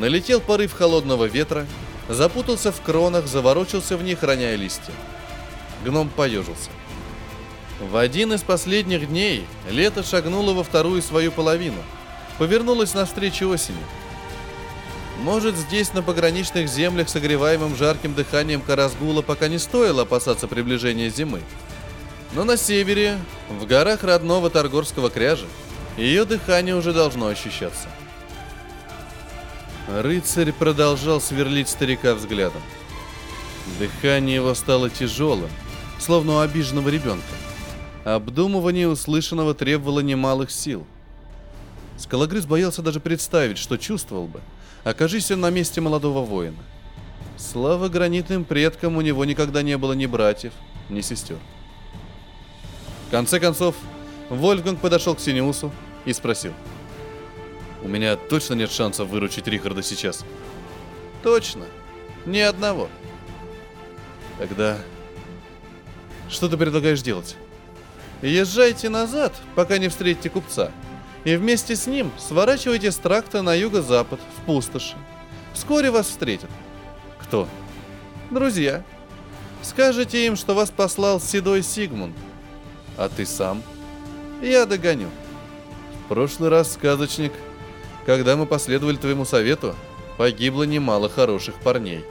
Налетел порыв холодного ветра, запутался в кронах, заворочился в них, роняя листья. Гном поежился. В один из последних дней лето шагнуло во вторую свою половину, повернулось навстречу осени. Может, здесь, на пограничных землях, согреваемым жарким дыханием Карасгула, пока не стоило опасаться приближения зимы. Но на севере, в горах родного Торгорского кряжа, ее дыхание уже должно ощущаться. Рыцарь продолжал сверлить старика взглядом. Дыхание его стало тяжелым, словно у обиженного ребенка. Обдумывание услышанного требовало немалых сил. Скалогрыз боялся даже представить, что чувствовал бы, окажись он на месте молодого воина. Слава гранитным предкам, у него никогда не было ни братьев, ни сестер. В конце концов, Вольфганг подошел к Синеусу и спросил. «У меня точно нет шансов выручить Рихарда сейчас?» «Точно. Ни одного». «Тогда что ты предлагаешь делать?» «Езжайте назад, пока не встретите купца, и вместе с ним сворачивайте с тракта на юго-запад, в пустоши. Вскоре вас встретят». «Кто?» «Друзья. Скажете им, что вас послал седой Сигмунд. А ты сам?» «Я догоню». «В прошлый раз, сказочник, когда мы последовали твоему совету, погибло немало хороших парней».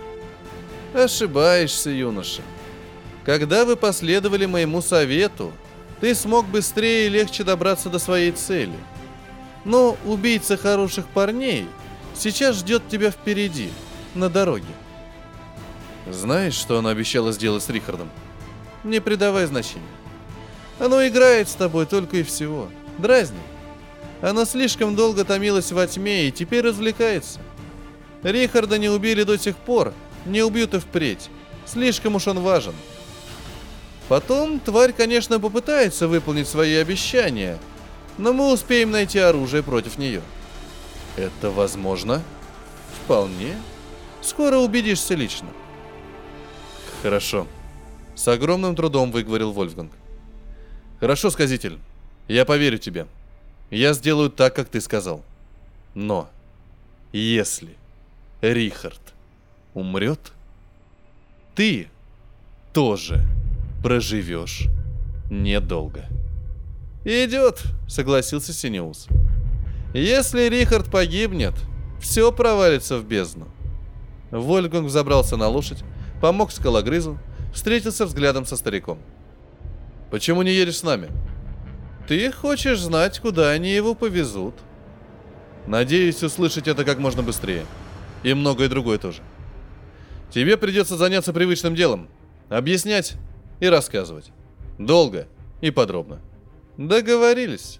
«Ошибаешься, юноша. Когда вы последовали моему совету, ты смог быстрее и легче добраться до своей цели. Но убийца хороших парней сейчас ждет тебя впереди, на дороге. Знаешь, что она обещала сделать с Рихардом? Не придавай значения. Оно играет с тобой только и всего. Дразнит. Оно слишком долго томилось во тьме и теперь развлекается. Рихарда не убили до сих пор, не убьют и впредь. Слишком уж он важен. Потом тварь, конечно, попытается выполнить свои обещания, но мы успеем найти оружие против нее. Это возможно? Вполне. Скоро убедишься лично. Хорошо. С огромным трудом выговорил Вольфганг. Хорошо, сказитель. Я поверю тебе. Я сделаю так, как ты сказал. Но если Рихард умрет, ты тоже проживешь недолго. «Идет», — согласился Синеус. «Если Рихард погибнет, все провалится в бездну». Вольганг забрался на лошадь, помог скалогрызу, встретился взглядом со стариком. «Почему не едешь с нами?» «Ты хочешь знать, куда они его повезут?» «Надеюсь услышать это как можно быстрее. И многое другое тоже. Тебе придется заняться привычным делом. Объяснять, и рассказывать. Долго и подробно. Договорились.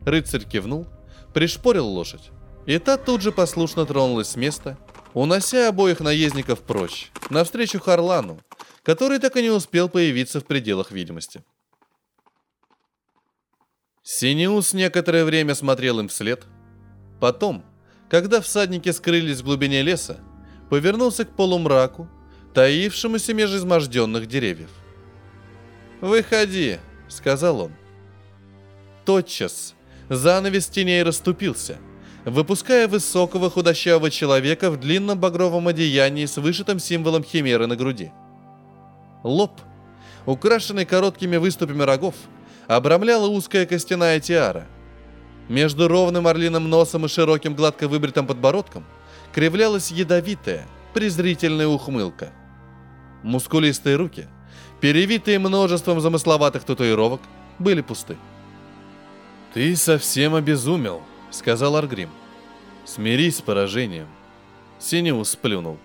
Рыцарь кивнул, пришпорил лошадь, и та тут же послушно тронулась с места, унося обоих наездников прочь, навстречу Харлану, который так и не успел появиться в пределах видимости. Синеус некоторое время смотрел им вслед. Потом, когда всадники скрылись в глубине леса, повернулся к полумраку таившемуся меж изможденных деревьев. «Выходи», — сказал он. Тотчас занавес теней расступился, выпуская высокого худощавого человека в длинном багровом одеянии с вышитым символом химеры на груди. Лоб, украшенный короткими выступами рогов, обрамляла узкая костяная тиара. Между ровным орлиным носом и широким гладко выбритым подбородком кривлялась ядовитая, презрительная ухмылка — мускулистые руки, перевитые множеством замысловатых татуировок, были пусты. «Ты совсем обезумел», — сказал Аргрим. «Смирись с поражением». Синеус сплюнул.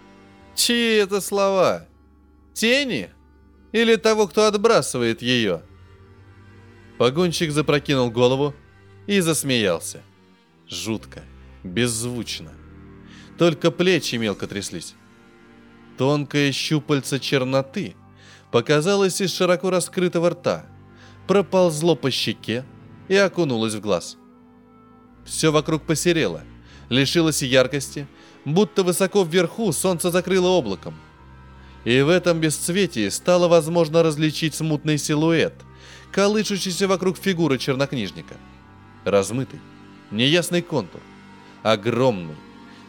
«Чьи это слова? Тени? Или того, кто отбрасывает ее?» Погонщик запрокинул голову и засмеялся. Жутко, беззвучно. Только плечи мелко тряслись. Тонкое щупальце черноты показалось из широко раскрытого рта, проползло по щеке и окунулось в глаз. Все вокруг посерело, лишилось яркости, будто высоко вверху солнце закрыло облаком. И в этом бесцветии стало возможно различить смутный силуэт, колышущийся вокруг фигуры чернокнижника. Размытый, неясный контур, огромный,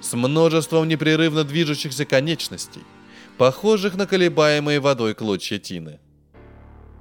с множеством непрерывно движущихся конечностей, похожих на колебаемые водой клочья тины.